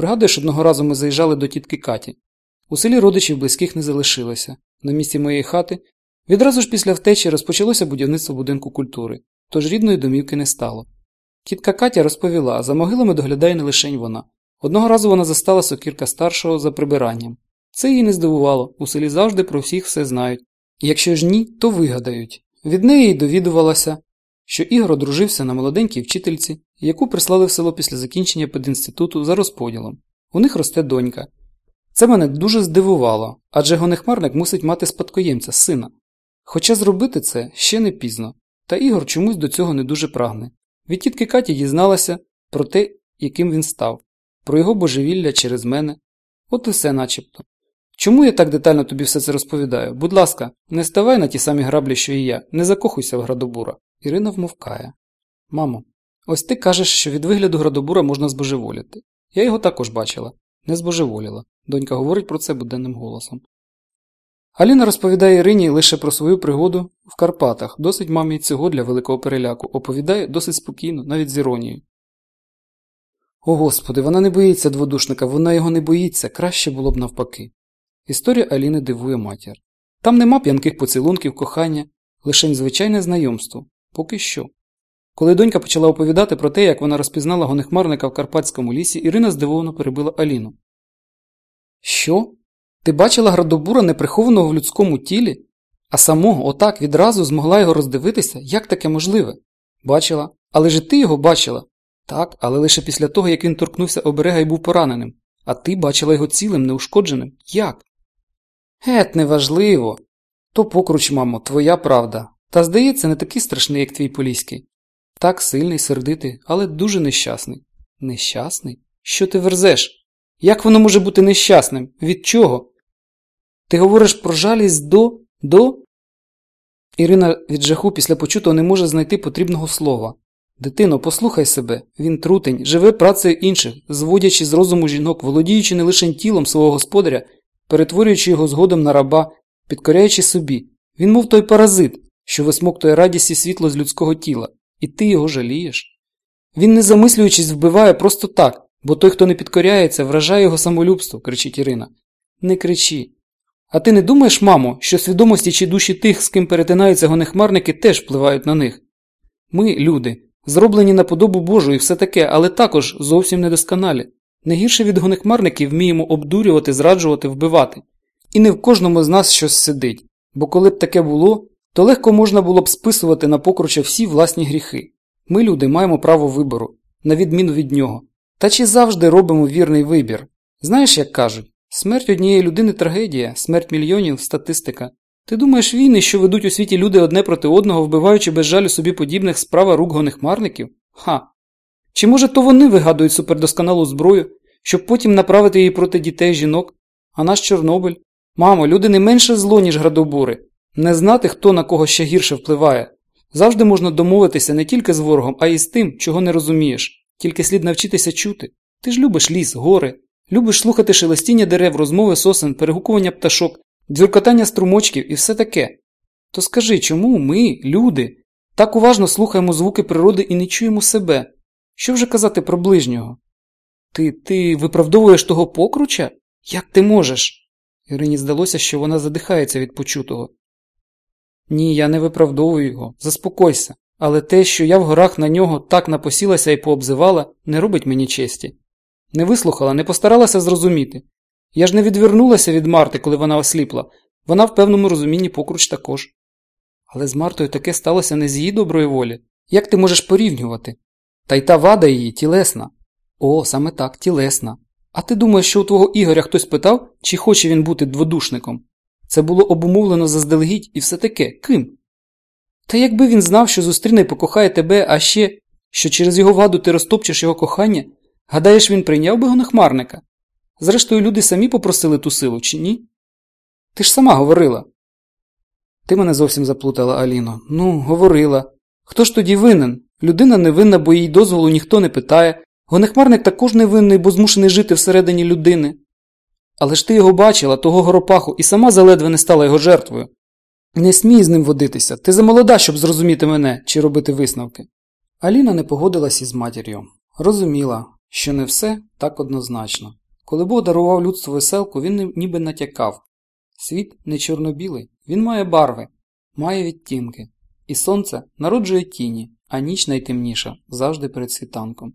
Пригадуєш, одного разу ми заїжджали до тітки Каті. У селі родичів близьких не залишилося. На місці моєї хати відразу ж після втечі розпочалося будівництво будинку культури, тож рідної домівки не стало. Тітка Катя розповіла, за могилами доглядає не лишень вона. Одного разу вона застала сокірка старшого за прибиранням. Це її не здивувало, у селі завжди про всіх все знають. Якщо ж ні, то вигадають. Від неї й довідувалася, що Ігор одружився на молоденькій вчительці, яку прислали в село після закінчення пединституту за розподілом. У них росте донька. Це мене дуже здивувало, адже гонехмарник мусить мати спадкоємця, сина. Хоча зробити це ще не пізно, та Ігор чомусь до цього не дуже прагне. Від тітки Каті дізналася про те, яким він став, про його божевілля через мене. От і все начебто. Чому я так детально тобі все це розповідаю? Будь ласка, не ставай на ті самі граблі, що і я, не закохуйся в градобура. Ірина вмовкає. Мамо, ось ти кажеш, що від вигляду градобура можна збожеволіти. Я його також бачила, не збожеволіла. Донька говорить про це буденним голосом. Аліна розповідає Ірині лише про свою пригоду в Карпатах, досить мамі цього для великого переляку, оповідає досить спокійно, навіть з іронією. О господи, вона не боїться дводушника, вона його не боїться, краще було б навпаки. Історія Аліни дивує матір. Там нема п'янких поцілунків, кохання, лише звичайне знайомство. Поки що. Коли донька почала оповідати про те, як вона розпізнала гонехмарника в Карпатському лісі, Ірина здивовано перебила Аліну. Що? Ти бачила градобура неприхованого в людському тілі, а самого отак відразу змогла його роздивитися, як таке можливе? Бачила. Але ж ти його бачила. Так, але лише після того, як він торкнувся оберега і був пораненим. А ти бачила його цілим, неушкодженим. Як? Гет, неважливо. То покруч, мамо, твоя правда. Та здається, не такий страшний, як твій поліський. Так сильний, сердитий, але дуже нещасний. Нещасний? Що ти верзеш? Як воно може бути нещасним? Від чого? Ти говориш про жалість до. до? Ірина від жаху після почутого не може знайти потрібного слова. Дитино, послухай себе, він трутень, живе працею інших, зводячи з розуму жінок, володіючи не лише тілом свого господаря, перетворюючи його згодом на раба, підкоряючи собі. Він, мов той паразит, що висмоктує радість і світло з людського тіла, і ти його жалієш. Він, не замислюючись, вбиває просто так, бо той, хто не підкоряється, вражає його самолюбство, кричить Ірина. Не кричи. А ти не думаєш, мамо, що свідомості чи душі тих, з ким перетинаються гонехмарники, теж впливають на них? Ми, люди, зроблені на подобу Божу і все таке, але також зовсім недосконалі. Не гірше від гонехмарників вміємо обдурювати, зраджувати, вбивати. І не в кожному з нас щось сидить, бо коли б таке було, то легко можна було б списувати на покруча всі власні гріхи. Ми, люди, маємо право вибору, на відміну від нього. Та чи завжди робимо вірний вибір? Знаєш, як кажуть, смерть однієї людини трагедія, смерть мільйонів статистика. Ти думаєш, війни, що ведуть у світі люди одне проти одного, вбиваючи без жалю собі подібних справа рук гонехмарників? Ха. Чи може то вони вигадують супердосконалу зброю, щоб потім направити її проти дітей жінок? А наш Чорнобиль? Мамо, люди не менше зло, ніж градобури. Не знати, хто на кого ще гірше впливає. Завжди можна домовитися не тільки з ворогом, а й з тим, чого не розумієш. Тільки слід навчитися чути. Ти ж любиш ліс, гори, любиш слухати шелестіння дерев, розмови сосен, перегукування пташок, дзюркотання струмочків і все таке. То скажи, чому ми, люди, так уважно слухаємо звуки природи і не чуємо себе? Що вже казати про ближнього? Ти ти виправдовуєш того покруча? Як ти можеш? Ірині здалося, що вона задихається від почутого. Ні, я не виправдовую його. Заспокойся. Але те, що я в горах на нього так напосілася і пообзивала, не робить мені честі. Не вислухала, не постаралася зрозуміти. Я ж не відвернулася від Марти, коли вона осліпла, вона в певному розумінні покруч також. Але з Мартою таке сталося не з її доброї волі. Як ти можеш порівнювати? Та й та вада її тілесна. О, саме так, тілесна. А ти думаєш, що у твого Ігоря хтось питав, чи хоче він бути дводушником? Це було обумовлено заздалегідь і все таке ким? Та якби він знав, що зустріне і покохає тебе, а ще, що через його ваду ти розтопчеш його кохання, гадаєш, він прийняв би гонохмарника? Зрештою, люди самі попросили ту силу, чи ні? Ти ж сама говорила. Ти мене зовсім заплутала, Аліно. Ну, говорила. Хто ж тоді винен? Людина невинна, бо їй дозволу ніхто не питає. Гонехмарник також невинний, бо змушений жити всередині людини. Але ж ти його бачила, того горопаху, і сама заледве не стала його жертвою. Не смій з ним водитися, ти замолода, щоб зрозуміти мене чи робити висновки. Аліна не погодилась із матір'ю. Розуміла, що не все так однозначно. Коли Бог дарував людству веселку, він ніби натякав світ не чорно-білий, він має барви, має відтінки, і сонце народжує тіні, а ніч найтемніша завжди перед світанком.